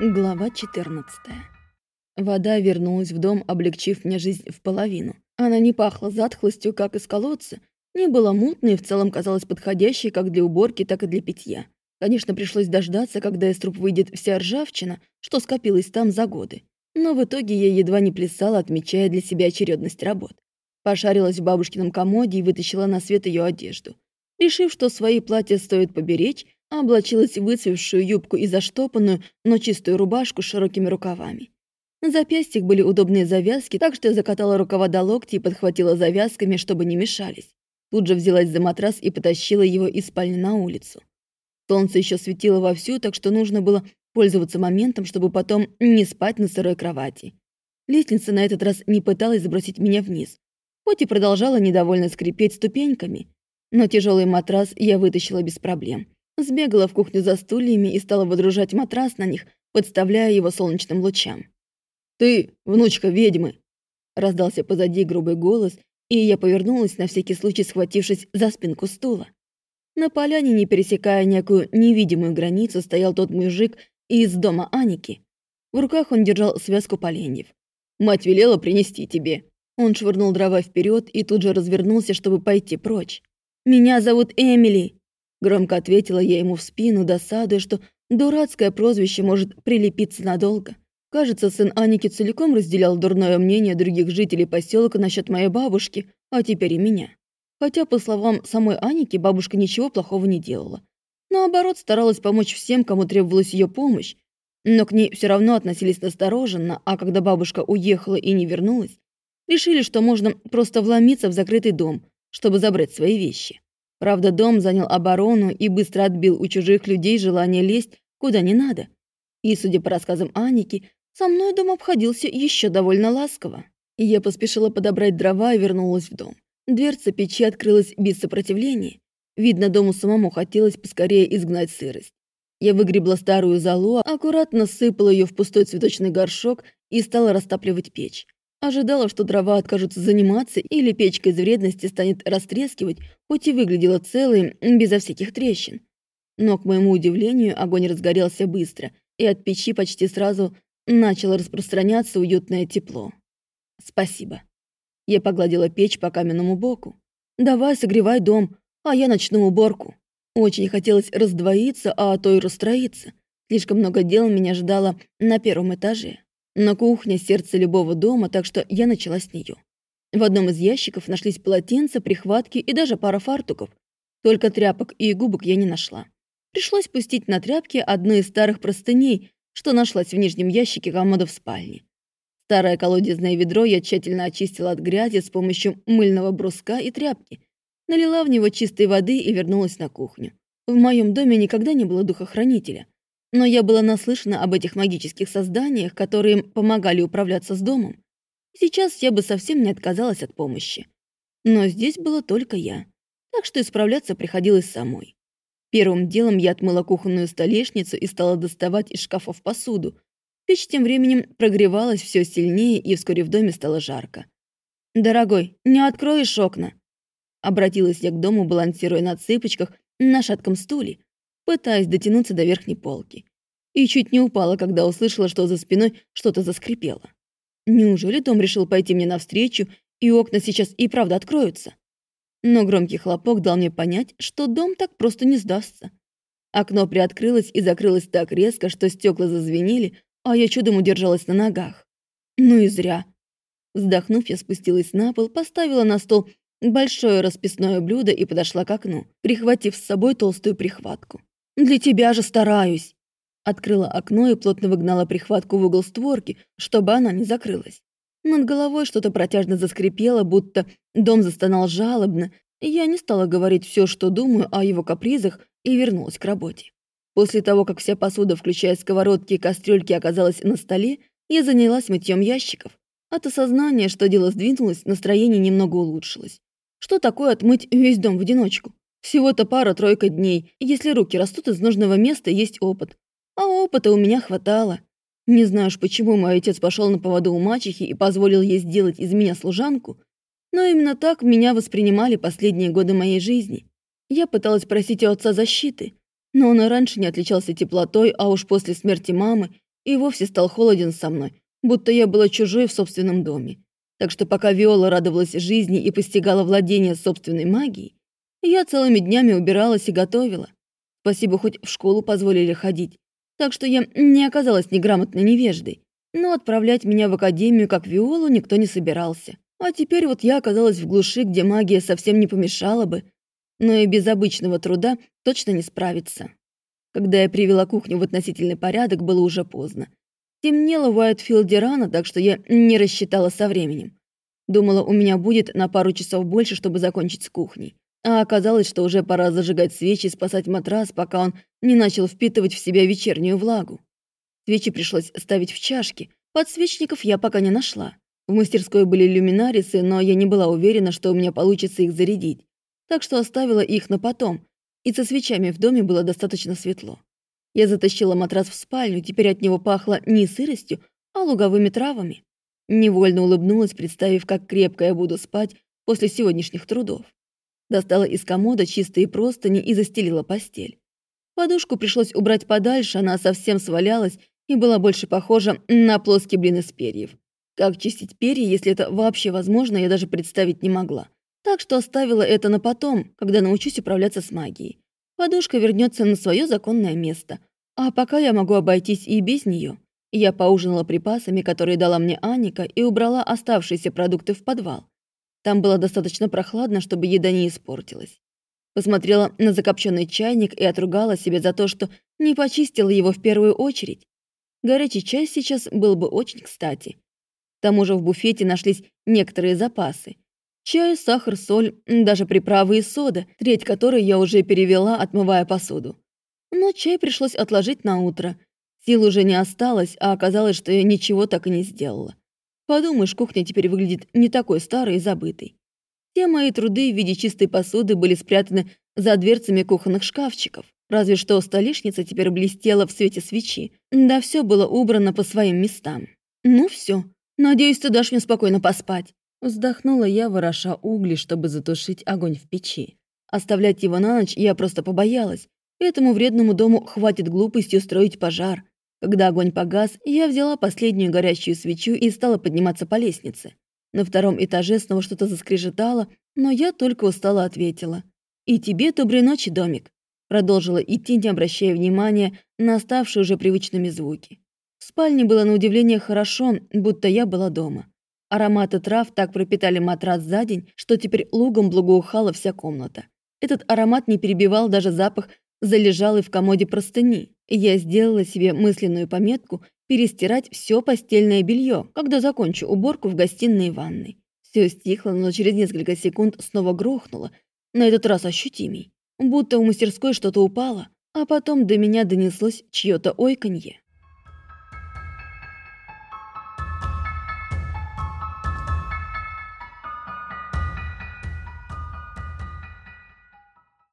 Глава 14. Вода вернулась в дом, облегчив мне жизнь в половину. Она не пахла затхлостью, как из колодца, не была мутной и в целом казалась подходящей как для уборки, так и для питья. Конечно, пришлось дождаться, когда из труб выйдет вся ржавчина, что скопилось там за годы. Но в итоге я едва не плясала, отмечая для себя очередность работ. Пошарилась в бабушкином комоде и вытащила на свет ее одежду. Решив, что свои платья стоит поберечь, облачилась в выцвевшую юбку и заштопанную, но чистую рубашку с широкими рукавами. На запястьях были удобные завязки, так что я закатала рукава до локти и подхватила завязками, чтобы не мешались. Тут же взялась за матрас и потащила его из спальни на улицу. Солнце еще светило вовсю, так что нужно было пользоваться моментом, чтобы потом не спать на сырой кровати. Лестница на этот раз не пыталась сбросить меня вниз, хоть и продолжала недовольно скрипеть ступеньками, но тяжелый матрас я вытащила без проблем. Сбегала в кухню за стульями и стала выдружать матрас на них, подставляя его солнечным лучам. «Ты, внучка ведьмы!» Раздался позади грубый голос, и я повернулась, на всякий случай схватившись за спинку стула. На поляне, не пересекая некую невидимую границу, стоял тот мужик из дома Аники. В руках он держал связку поленьев. «Мать велела принести тебе». Он швырнул дрова вперед и тут же развернулся, чтобы пойти прочь. «Меня зовут Эмили!» Громко ответила я ему в спину, досадуя, что дурацкое прозвище может прилепиться надолго. Кажется, сын Аники целиком разделял дурное мнение других жителей поселка насчет моей бабушки, а теперь и меня. Хотя, по словам самой Аники, бабушка ничего плохого не делала. Наоборот, старалась помочь всем, кому требовалась ее помощь, но к ней все равно относились настороженно, а когда бабушка уехала и не вернулась, решили, что можно просто вломиться в закрытый дом, чтобы забрать свои вещи. Правда, дом занял оборону и быстро отбил у чужих людей желание лезть куда не надо. И, судя по рассказам Аники, со мной дом обходился еще довольно ласково. Я поспешила подобрать дрова и вернулась в дом. Дверца печи открылась без сопротивления. Видно, дому самому хотелось поскорее изгнать сырость. Я выгребла старую золу, аккуратно сыпала ее в пустой цветочный горшок и стала растапливать печь. Ожидала, что дрова откажутся заниматься или печка из вредности станет растрескивать, хоть и выглядела целой, безо всяких трещин. Но, к моему удивлению, огонь разгорелся быстро, и от печи почти сразу начало распространяться уютное тепло. «Спасибо». Я погладила печь по каменному боку. «Давай, согревай дом, а я начну уборку». Очень хотелось раздвоиться, а то и расстроиться. Слишком много дел меня ждало на первом этаже. На кухне сердце любого дома, так что я начала с нее. В одном из ящиков нашлись полотенца, прихватки и даже пара фартуков. Только тряпок и губок я не нашла. Пришлось пустить на тряпки одну из старых простыней, что нашлась в нижнем ящике комода в спальне. Старое колодезное ведро я тщательно очистила от грязи с помощью мыльного бруска и тряпки, налила в него чистой воды и вернулась на кухню. В моем доме никогда не было духохранителя, но я была наслышана об этих магических созданиях, которые им помогали управляться с домом. Сейчас я бы совсем не отказалась от помощи. Но здесь была только я, так что исправляться приходилось самой. Первым делом я отмыла кухонную столешницу и стала доставать из шкафов посуду. Печь тем временем прогревалась все сильнее, и вскоре в доме стало жарко. «Дорогой, не откроешь окна?» Обратилась я к дому, балансируя на цыпочках на шатком стуле, пытаясь дотянуться до верхней полки. И чуть не упала, когда услышала, что за спиной что-то заскрипело. Неужели Том решил пойти мне навстречу, и окна сейчас и правда откроются? Но громкий хлопок дал мне понять, что дом так просто не сдастся. Окно приоткрылось и закрылось так резко, что стекла зазвенели, а я чудом удержалась на ногах. Ну и зря. Вздохнув, я спустилась на пол, поставила на стол большое расписное блюдо и подошла к окну, прихватив с собой толстую прихватку. Для тебя же стараюсь!» Открыла окно и плотно выгнала прихватку в угол створки, чтобы она не закрылась. Над головой что-то протяжно заскрипело, будто дом застонал жалобно, я не стала говорить все, что думаю о его капризах, и вернулась к работе. После того, как вся посуда, включая сковородки и кастрюльки, оказалась на столе, я занялась мытьем ящиков. От осознания, что дело сдвинулось, настроение немного улучшилось. Что такое отмыть весь дом в одиночку? Всего-то пара-тройка дней, если руки растут из нужного места, есть опыт. А опыта у меня хватало. Не знаю уж, почему мой отец пошел на поводу у мачехи и позволил ей сделать из меня служанку, но именно так меня воспринимали последние годы моей жизни. Я пыталась просить у отца защиты, но он и раньше не отличался теплотой, а уж после смерти мамы и вовсе стал холоден со мной, будто я была чужой в собственном доме. Так что пока Виола радовалась жизни и постигала владение собственной магией, я целыми днями убиралась и готовила. Спасибо, хоть в школу позволили ходить. Так что я не оказалась неграмотной невеждой. Но отправлять меня в академию как Виолу никто не собирался. А теперь вот я оказалась в глуши, где магия совсем не помешала бы. Но и без обычного труда точно не справиться. Когда я привела кухню в относительный порядок, было уже поздно. Темнело в Уайтфилде рано, так что я не рассчитала со временем. Думала, у меня будет на пару часов больше, чтобы закончить с кухней. А оказалось, что уже пора зажигать свечи и спасать матрас, пока он не начал впитывать в себя вечернюю влагу. Свечи пришлось ставить в чашки. Подсвечников я пока не нашла. В мастерской были люминарисы, но я не была уверена, что у меня получится их зарядить. Так что оставила их на потом, и со свечами в доме было достаточно светло. Я затащила матрас в спальню, теперь от него пахло не сыростью, а луговыми травами. Невольно улыбнулась, представив, как крепко я буду спать после сегодняшних трудов. Достала из комода чистые простыни и застелила постель. Подушку пришлось убрать подальше, она совсем свалялась и была больше похожа на плоский блин из перьев. Как чистить перья, если это вообще возможно, я даже представить не могла. Так что оставила это на потом, когда научусь управляться с магией. Подушка вернется на свое законное место. А пока я могу обойтись и без нее. Я поужинала припасами, которые дала мне Аника, и убрала оставшиеся продукты в подвал. Там было достаточно прохладно, чтобы еда не испортилась. Посмотрела на закопченный чайник и отругала себя за то, что не почистила его в первую очередь. Горячий чай сейчас был бы очень кстати. К тому же в буфете нашлись некоторые запасы. Чай, сахар, соль, даже приправы и сода, треть которой я уже перевела, отмывая посуду. Но чай пришлось отложить на утро. Сил уже не осталось, а оказалось, что я ничего так и не сделала. Подумаешь, кухня теперь выглядит не такой старой и забытой. Все мои труды в виде чистой посуды были спрятаны за дверцами кухонных шкафчиков. Разве что столешница теперь блестела в свете свечи. Да все было убрано по своим местам. Ну все, надеюсь, ты дашь мне спокойно поспать. Вздохнула я, вороша угли, чтобы затушить огонь в печи. Оставлять его на ночь я просто побоялась. Этому вредному дому хватит глупости устроить пожар. Когда огонь погас, я взяла последнюю горящую свечу и стала подниматься по лестнице. На втором этаже снова что-то заскрежетало, но я только устало ответила. «И тебе доброй ночи, домик», продолжила идти, не обращая внимания на оставшие уже привычными звуки. В спальне было на удивление хорошо, будто я была дома. Ароматы трав так пропитали матрас за день, что теперь лугом благоухала вся комната. Этот аромат не перебивал даже запах залежалой в комоде простыни. Я сделала себе мысленную пометку перестирать все постельное белье, когда закончу уборку в гостиной и ванной. Все стихло, но через несколько секунд снова грохнуло, на этот раз ощутимей. Будто у мастерской что-то упало, а потом до меня донеслось чье-то ойканье.